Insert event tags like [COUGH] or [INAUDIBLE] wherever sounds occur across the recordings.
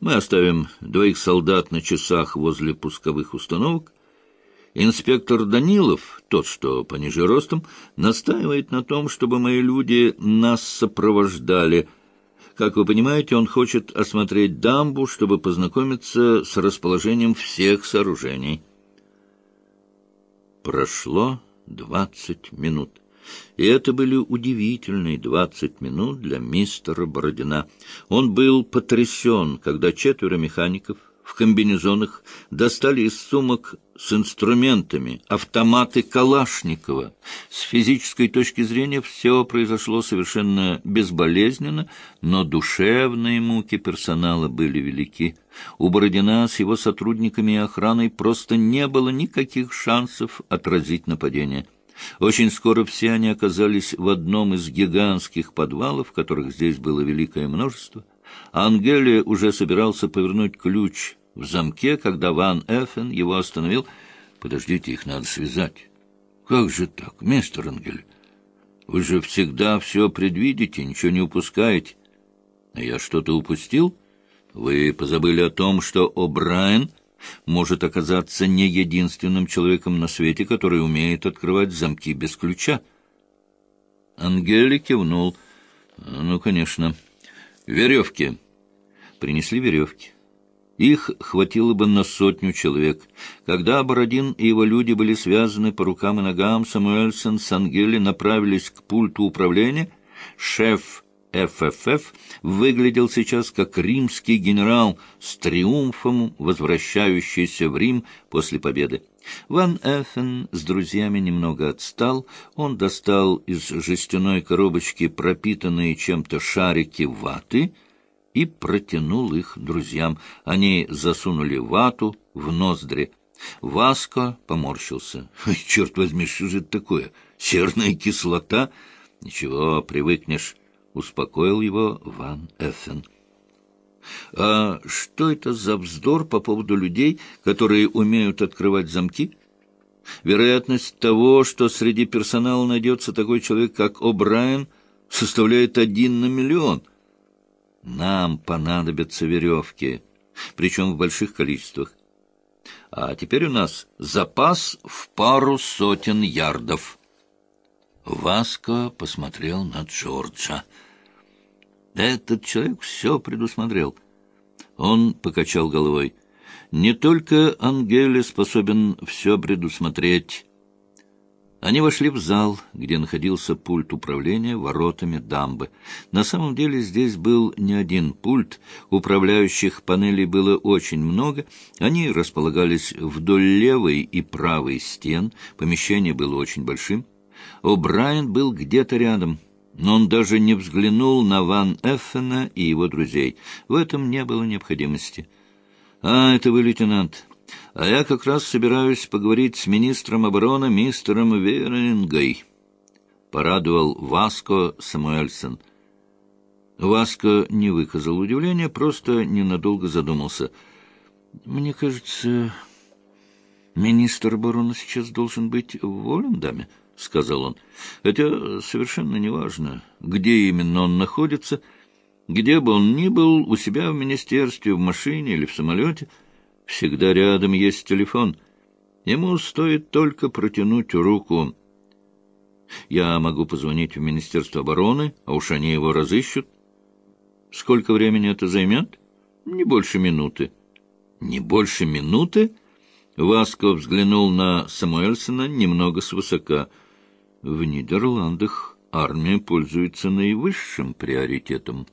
Мы оставим двоих солдат на часах возле пусковых установок. Инспектор Данилов, тот, что пониже ростом, настаивает на том, чтобы мои люди нас сопровождали. Как вы понимаете, он хочет осмотреть дамбу, чтобы познакомиться с расположением всех сооружений. Прошло двадцать минут. И это были удивительные двадцать минут для мистера Бородина. Он был потрясен, когда четверо механиков в комбинезонах достали из сумок с инструментами автоматы Калашникова. С физической точки зрения все произошло совершенно безболезненно, но душевные муки персонала были велики. У Бородина с его сотрудниками и охраной просто не было никаких шансов отразить нападение. Очень скоро все они оказались в одном из гигантских подвалов, которых здесь было великое множество. Ангелия уже собирался повернуть ключ в замке, когда Ван Эффен его остановил. «Подождите, их надо связать». «Как же так, мистер Ангель? Вы же всегда все предвидите, ничего не упускаете». «А я что-то упустил? Вы позабыли о том, что О'Брайен может оказаться не единственным человеком на свете, который умеет открывать замки без ключа. Ангели кивнул. Ну, конечно. Веревки. Принесли веревки. Их хватило бы на сотню человек. Когда Бородин и его люди были связаны по рукам и ногам, Самуэльсон с Ангели направились к пульту управления. Шеф ФФФ выглядел сейчас как римский генерал с триумфом, возвращающийся в Рим после победы. Ван Эффен с друзьями немного отстал. Он достал из жестяной коробочки пропитанные чем-то шарики ваты и протянул их друзьям. Они засунули вату в ноздри. Васко поморщился. «Черт возьми, что же это такое? Серная кислота? Ничего, привыкнешь» успокоил его Ван Эффен. «А что это за вздор по поводу людей, которые умеют открывать замки? Вероятность того, что среди персонала найдется такой человек, как О'Брайен, составляет один на миллион. Нам понадобятся веревки, причем в больших количествах. А теперь у нас запас в пару сотен ярдов». Васко посмотрел на Джорджа. Этот человек все предусмотрел. Он покачал головой. Не только Ангеле способен все предусмотреть. Они вошли в зал, где находился пульт управления воротами дамбы. На самом деле здесь был не один пульт, управляющих панелей было очень много, они располагались вдоль левой и правой стен, помещение было очень большим. О'Брайен был где-то рядом, но он даже не взглянул на Ван Эффена и его друзей. В этом не было необходимости. «А, это вы, лейтенант. А я как раз собираюсь поговорить с министром обороны мистером Верингой», — порадовал Васко Самуэльсон. Васко не выказал удивления, просто ненадолго задумался. «Мне кажется, министр обороны сейчас должен быть в Волендаме». — сказал он, — хотя совершенно неважно, где именно он находится, где бы он ни был, у себя в министерстве, в машине или в самолете, всегда рядом есть телефон. Ему стоит только протянуть руку. Я могу позвонить в Министерство обороны, а уж они его разыщут. Сколько времени это займет? Не больше минуты. Не больше минуты? Васко взглянул на Самуэльсона немного свысока — в Нидерландах армия пользуется наивысшим приоритетом.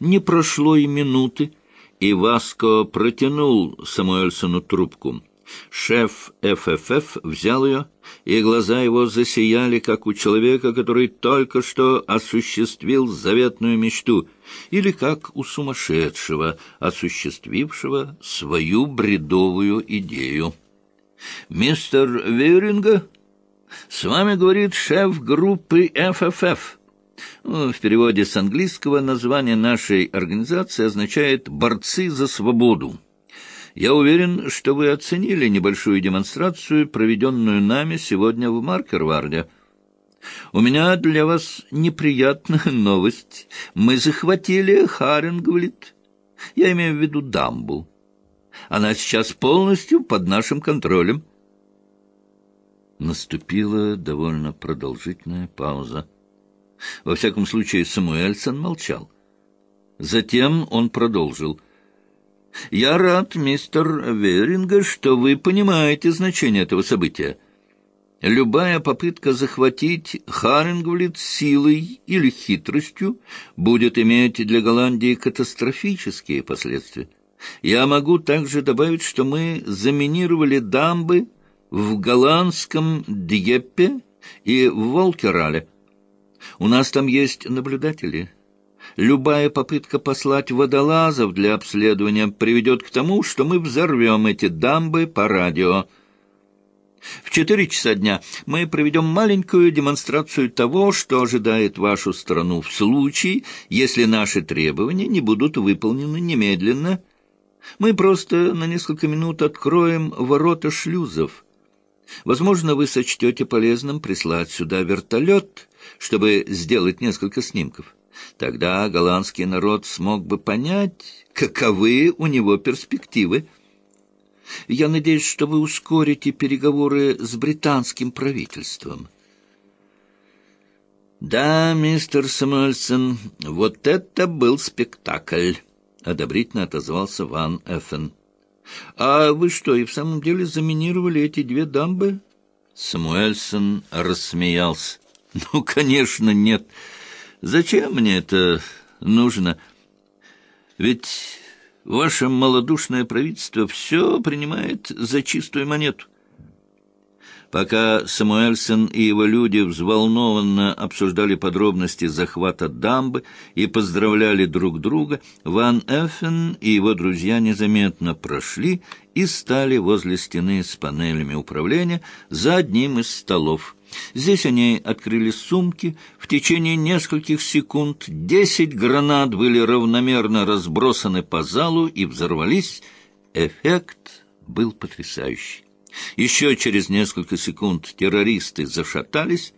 Не прошло и минуты, и Васко протянул Самуэльсону трубку. Шеф ФФФ взял ее, и глаза его засияли, как у человека, который только что осуществил заветную мечту, или как у сумасшедшего, осуществившего свою бредовую идею. «Мистер Веринга?» С вами говорит шеф группы ФФФ. Ну, в переводе с английского название нашей организации означает «борцы за свободу». Я уверен, что вы оценили небольшую демонстрацию, проведенную нами сегодня в Маркерварде. У меня для вас неприятная [LAUGHS] новость. Мы захватили Харингвлит. Я имею в виду дамбу. Она сейчас полностью под нашим контролем. Наступила довольно продолжительная пауза. Во всяком случае, Самуэльсон молчал. Затем он продолжил. «Я рад, мистер Веринга, что вы понимаете значение этого события. Любая попытка захватить Харингвлит силой или хитростью будет иметь для Голландии катастрофические последствия. Я могу также добавить, что мы заминировали дамбы в голландском Дьеппе и в Волкерале. У нас там есть наблюдатели. Любая попытка послать водолазов для обследования приведет к тому, что мы взорвем эти дамбы по радио. В четыре часа дня мы проведем маленькую демонстрацию того, что ожидает вашу страну в случае, если наши требования не будут выполнены немедленно. Мы просто на несколько минут откроем ворота шлюзов. Возможно, вы сочтете полезным прислать сюда вертолет, чтобы сделать несколько снимков. Тогда голландский народ смог бы понять, каковы у него перспективы. Я надеюсь, что вы ускорите переговоры с британским правительством. Да, мистер Самуэльсон, вот это был спектакль, одобрительно отозвался Ван Эффен. А вы что, и в самом деле заминировали эти две дамбы? Самуэльсон рассмеялся. Ну, конечно, нет. Зачем мне это нужно? Ведь ваше малодушное правительство все принимает за чистую монету. Пока Самуэльсон и его люди взволнованно обсуждали подробности захвата дамбы и поздравляли друг друга, Ван Эффен и его друзья незаметно прошли и стали возле стены с панелями управления за одним из столов. Здесь они открыли сумки. В течение нескольких секунд десять гранат были равномерно разбросаны по залу и взорвались. Эффект был потрясающий. Еще через несколько секунд террористы зашатались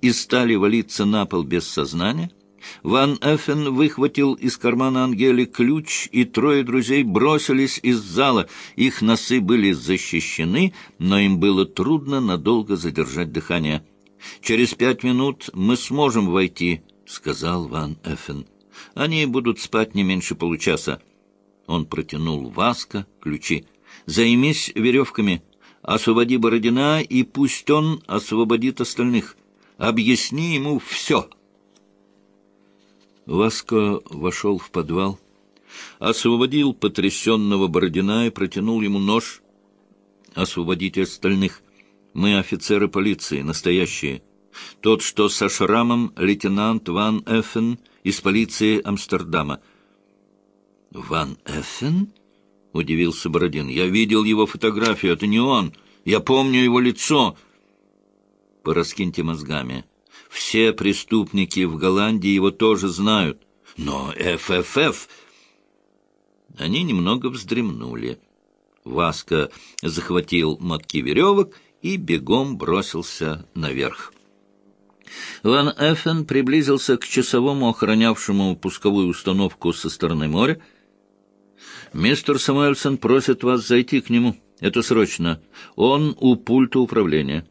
и стали валиться на пол без сознания. Ван Эффен выхватил из кармана Ангели ключ, и трое друзей бросились из зала. Их носы были защищены, но им было трудно надолго задержать дыхание. «Через пять минут мы сможем войти», — сказал Ван Эффен. «Они будут спать не меньше получаса». Он протянул Васка ключи. «Займись веревками. Освободи Бородина, и пусть он освободит остальных. Объясни ему все». Васко вошел в подвал, освободил потрясенного Бородина и протянул ему нож. «Освободите остальных. Мы офицеры полиции, настоящие. Тот, что со шрамом, лейтенант Ван Эффен из полиции Амстердама». «Ван Эффен?» — удивился Бородин. «Я видел его фотографию. Это не он. Я помню его лицо». «Пораскиньте мозгами». Все преступники в Голландии его тоже знают. Но ФФФ... Они немного вздремнули. Васка захватил мотки веревок и бегом бросился наверх. Ван Эффен приблизился к часовому, охранявшему пусковую установку со стороны моря. «Мистер Самуэльсон просит вас зайти к нему. Это срочно. Он у пульта управления».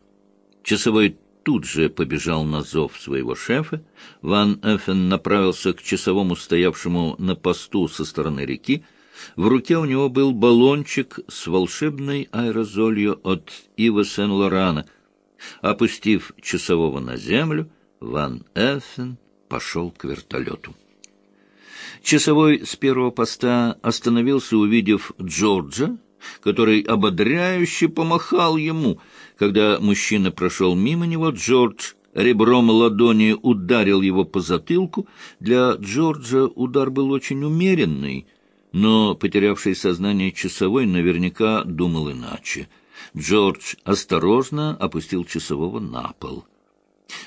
Часовой тут же побежал на зов своего шефа. Ван Эффен направился к часовому, стоявшему на посту со стороны реки. В руке у него был баллончик с волшебной аэрозолью от Ива Сен-Лорана. Опустив часового на землю, Ван Эффен пошел к вертолету. Часовой с первого поста остановился, увидев Джорджа, который ободряюще помахал ему. Когда мужчина прошел мимо него, Джордж ребром ладони ударил его по затылку. Для Джорджа удар был очень умеренный, но потерявший сознание часовой наверняка думал иначе. Джордж осторожно опустил часового на пол.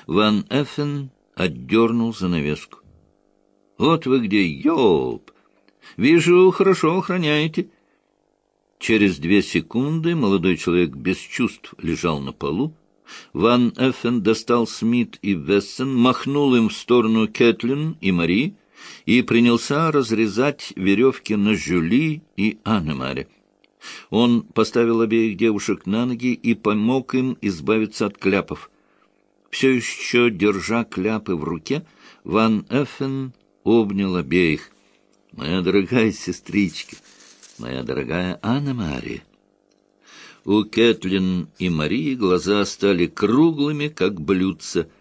Ван Эффен отдернул занавеску. — Вот вы где, ёб! Вижу, хорошо охраняете. Через две секунды молодой человек без чувств лежал на полу. Ван Эффен достал Смит и Вессен, махнул им в сторону Кэтлин и Мари и принялся разрезать веревки на Жюли и Аннемаре. Он поставил обеих девушек на ноги и помог им избавиться от кляпов. Все еще держа кляпы в руке, Ван Эффен обнял обеих. «Моя дорогая сестричка, моя дорогая Анна-Мария!» У Кэтлин и Марии глаза стали круглыми, как блюдца —